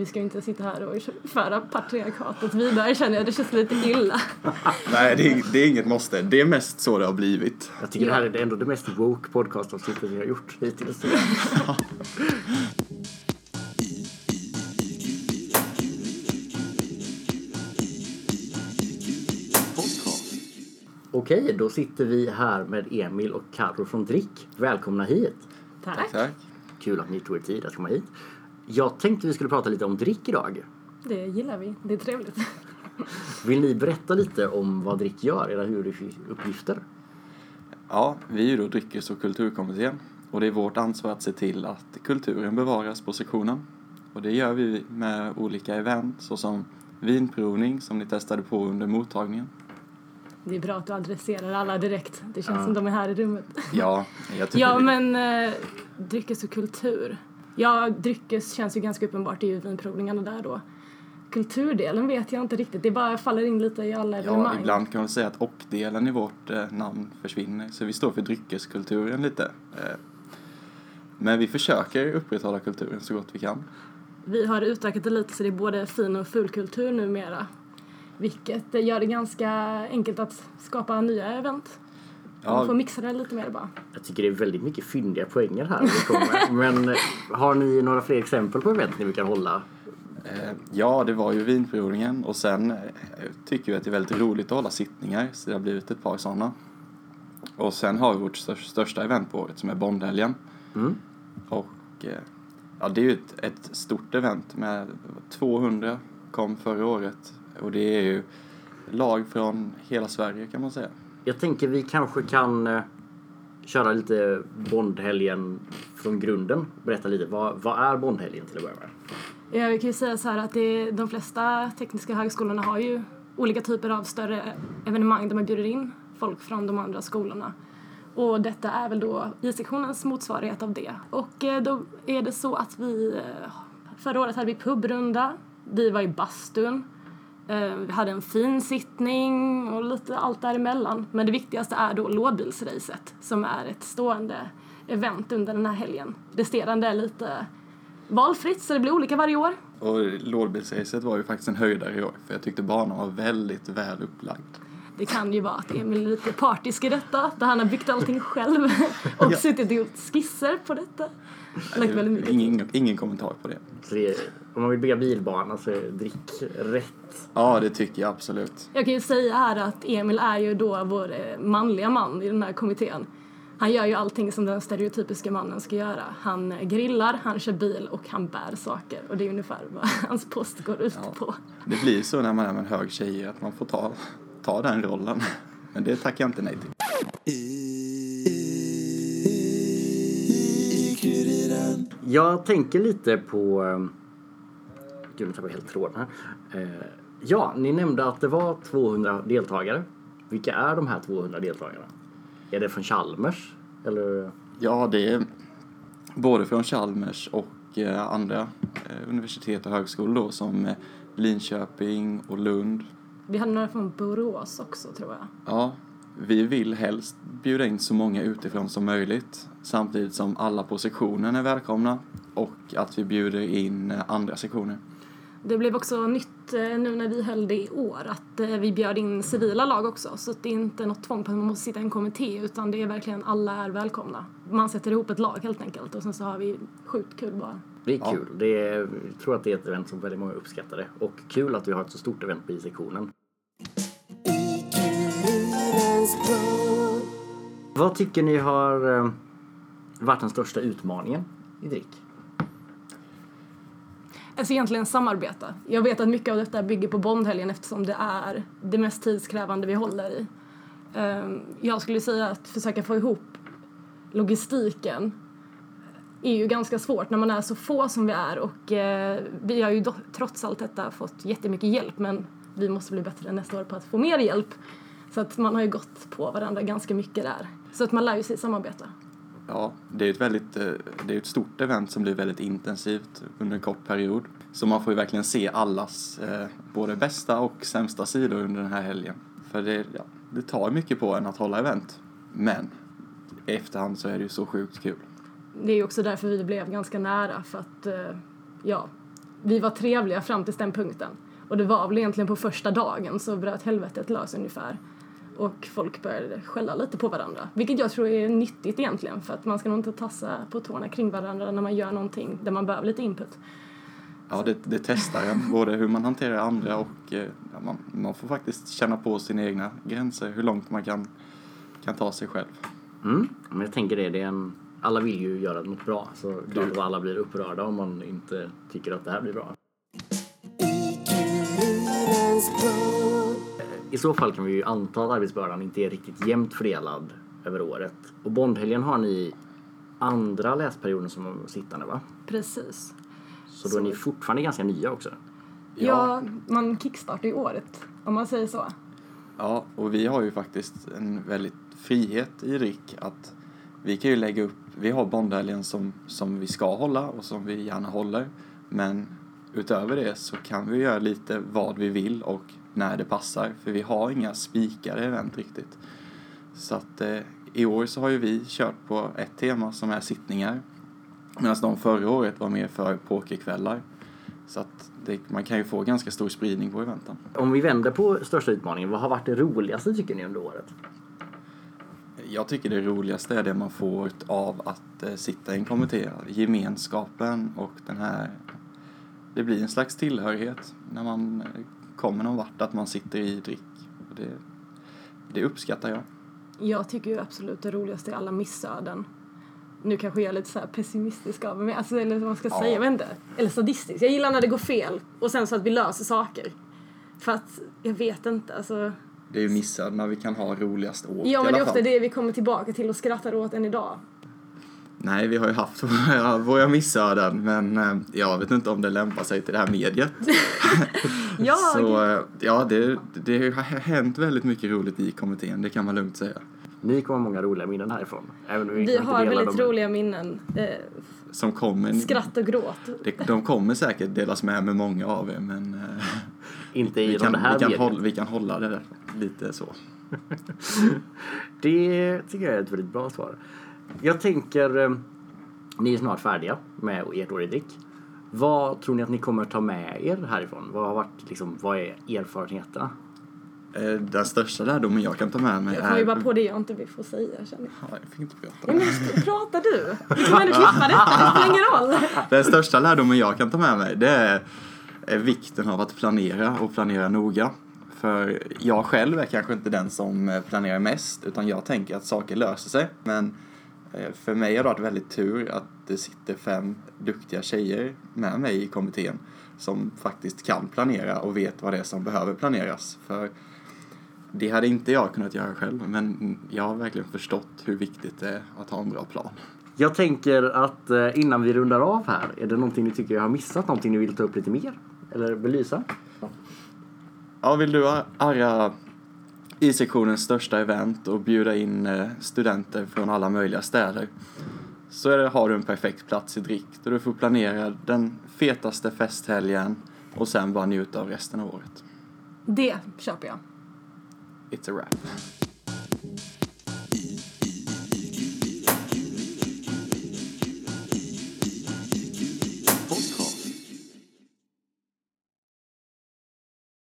vi ska ju inte sitta här och föra patriarkatet vidare känner jag. Det känns lite illa. Nej, det är, det är inget måste. Det är mest så det har blivit. Jag tycker det här är ändå det mest woke podcastavsnittet vi har gjort hittills. Okej, då sitter vi här med Emil och Carro från Drick. Välkomna hit! Tack. Tack. Kul att ni tog er tid att komma hit. Jag tänkte vi skulle prata lite om Drick idag. Det gillar vi. Det är trevligt. Vill ni berätta lite om vad Drick gör, era huvuduppgifter? Ja, vi är ju då Dryckes och kulturkommittén och det är vårt ansvar att se till att kulturen bevaras på sektionen. Och det gör vi med olika event såsom vinprovning som ni testade på under mottagningen. Det är bra att du adresserar alla direkt. Det känns Ja. som de är här i rummet. Ja, jag tycker Ja, men eh, dryckes och kultur. Ja, dryckes känns ju ganska uppenbart. Det är ju vinprovningarna där då. Kulturdelen vet jag inte riktigt. Det bara faller in lite i alla Ja, evenemang. ibland kan man säga att och-delen i vårt eh, namn försvinner. Så vi står för dryckeskulturen lite. Eh, men vi försöker upprätthålla kulturen så gott vi kan. Vi har utökat det lite så det är både fin och fulkultur numera. Vilket eh, gör det ganska enkelt att skapa nya event. Man får Ja, mixa det lite mer bara. Jag tycker det är väldigt mycket fyndiga poänger här. Men eh, har ni några fler exempel på event ni vi kan hålla? eh, ja, det var ju vinprovningen och sen eh, tycker vi att det är väldigt roligt att hålla sittningar så det har blivit ett par sådana. Och sen har vi vårt stör- största event på året som är Bondhelgen. Mm. Och ja, det är ju ett, ett stort event med 200 kom förra året och det är ju lag från hela Sverige kan man säga. Jag tänker vi kanske kan eh, köra lite Bondhelgen från grunden. Berätta lite, vad, vad är Bondhelgen till att börja med? Jag kan ju säga så här att det, de flesta tekniska högskolorna har ju olika typer av större evenemang där man bjuder in folk från de andra skolorna. Och detta är väl då I-sektionens motsvarighet av det. Och eh, då är det så att vi, eh, förra året hade vi pubrunda, vi var i bastun, Eh, vi hade en fin sittning och lite allt däremellan. Men det viktigaste är då lådbilsracet som är ett stående event under den här helgen. Resterande är lite valfritt så det blir olika varje år. Och lådbilsracet var ju faktiskt en höjdare i år för jag tyckte banan var väldigt väl upplagd. Det kan ju vara att Emil är lite partisk i detta, där han har byggt allting själv och Ja. suttit och gjort skisser på detta. Lagt väldigt. Ingen, ingen kommentar på det. Det om man vill bygga bilbana så är drick rätt. Ja, det tycker jag absolut. Jag kan ju säga här att Emil är ju då vår eh, manliga man i den här kommittén. Han gör ju allting som den stereotypiska mannen ska göra. Han eh, grillar, han kör bil och han bär saker. Och det är ungefär vad hans post går ut Ja. på. Det blir så när man är med en hög tjej att man får ta, ta den rollen. Men det tackar jag inte nej till. Jag tänker lite på... eh, Gud, nu tappade jag helt tråden här. Eh, Ja, ni nämnde att det var 200 deltagare. Vilka är de här 200 deltagarna? Är det från Chalmers? Eller? Ja, det är både från Chalmers och eh, andra eh, universitet och högskolor som Linköping och Lund. Vi hade några från Borås också tror jag. Ja, vi vill helst bjuda in så många utifrån som möjligt samtidigt som alla på sektionen är välkomna och att vi bjuder in eh, andra sektioner. Det blev också nytt eh, nu när vi höll det i år att eh, vi bjöd in civila lag också så att det är inte något tvång på att man måste sitta i en kommitté utan det är verkligen alla är välkomna. Man sätter ihop ett lag helt enkelt och sen så har vi sjukt kul bara. Det är Ja. kul. Det är, jag tror att det är ett event som väldigt många uppskattar det. Och kul att vi har ett så stort event på I-sektionen. Vad tycker ni har eh, varit den största utmaningen i Drick? Alltså egentligen samarbeta. Jag vet att mycket av detta bygger på Bondhelgen eftersom det är det mest tidskrävande vi håller i. Ehm, jag skulle säga att försöka få ihop logistiken är ju ganska svårt när man är så få som vi är och eh, vi har ju do- trots allt detta fått jättemycket hjälp men vi måste bli bättre nästa år på att få mer hjälp. Så att man har ju gått på varandra ganska mycket där. Så att man lär ju sig samarbeta. Ja, det är ett väldigt, eh, det är ett stort event som blir väldigt intensivt under en kort period. Så man får ju verkligen se allas eh, både bästa och sämsta sidor under den här helgen. För det, ja, det tar mycket på en att hålla event. Men i efterhand så är det ju så sjukt kul. Det är ju också därför vi blev ganska nära för att, eh, ja, vi var trevliga fram till den punkten. Och det var väl egentligen på första dagen så bröt helvetet lös ungefär. Och folk började skälla lite på varandra. Vilket jag tror är nyttigt egentligen för att man ska nog inte tassa på tårna kring varandra när man gör någonting där man behöver lite input. Ja, det, det testar en, både hur man hanterar andra och eh, ja, man, man får faktiskt känna på sina egna gränser, hur långt man kan, kan ta sig själv. Mm. Men jag tänker det, det är en, alla vill ju göra något bra. Så klart att alla blir upprörda om man inte tycker att det här blir bra. I så fall kan vi ju anta att arbetsbördan inte är riktigt jämnt fördelad över året. Och Bondhelgen har ni andra läsperioden som sittande va? Precis. Så då är ni fortfarande ganska nya också. Ja, man kickstartar ju året om man säger så. Ja, och vi har ju faktiskt en väldigt frihet i RIK att vi kan ju lägga upp, vi har Bondhelgen som, som vi ska hålla och som vi gärna håller. Men utöver det så kan vi göra lite vad vi vill och när det passar. För vi har inga spikade event riktigt. Så att eh, i år så har ju vi kört på ett tema som är sittningar. Medan de förra året var mer för pokerkvällar. Så att det, man kan ju få ganska stor spridning på eventen. Om vi vänder på största utmaningen, vad har varit det roligaste tycker ni under året? Jag tycker det roligaste är det man får av att eh, sitta i en kommitté. Gemenskapen och den här... Det blir en slags tillhörighet när man eh, kommer någon vart, att man sitter i drick. Och Det, det uppskattar jag. Jag tycker ju absolut det roligaste är alla missöden. Nu kanske jag är lite så här pessimistisk av mig, alltså, eller vad man ska Ja. säga, jag vet inte. Eller sadistisk. Jag gillar när det går fel och sen så att vi löser saker. För att, jag vet inte, alltså. Det är ju missad när vi kan ha roligast åt Ja men det är ofta det vi kommer tillbaka till och skrattar åt än idag. Nej, vi har ju haft våra, våra missöden, men eh, jag vet inte om det lämpar sig till det här mediet. Jag, Så eh, ja, det, det har hänt väldigt mycket roligt i kommittén, det kan man lugnt säga. Ni kommer ha många roliga minnen härifrån. Även om vi, vi har väldigt dem. roliga minnen. Eh, Som kommer, skratt och gråt. det, de kommer säkert delas med med många av er, men eh, Inte vi, i kan, det här vi, kan hålla, vi kan hålla det lite så. Det tycker jag är ett väldigt bra svar. Jag tänker, eh, ni är snart färdiga med ert år i drick. Vad tror ni att ni kommer ta med er härifrån? Vad har varit, liksom, vad är erfarenheterna? Eh, Den största lärdomen jag kan ta med mig Jag kommer ju är... bara på det jag inte vill få säga känner jag. Ja, jag fick inte prata. Nej, men pratar du? Vi kommer ändå klippa detta, det spelar ingen roll. Den största lärdomen jag kan ta med mig det är, är vikten av att planera och planera noga. För jag själv är kanske inte den som eh, planerar mest utan jag tänker att saker löser sig. Men eh, för mig har det varit väldigt tur att det sitter fem duktiga tjejer med mig i kommittén som faktiskt kan planera och vet vad det är som behöver planeras. För det hade inte jag kunnat göra själv men jag har verkligen förstått hur viktigt det är att ha en bra plan. Jag tänker att eh, innan vi rundar av här, är det någonting ni tycker jag har missat? Någonting ni vill ta upp lite mer? Eller belysa? Ja, vill du arra I-sektionens största event och bjuda in eh, studenter från alla möjliga städer så det, har du en perfekt plats i Drick där du får planera den fetaste festhelgen och sen bara njuta av resten av året. Det köper jag. It's a wrap.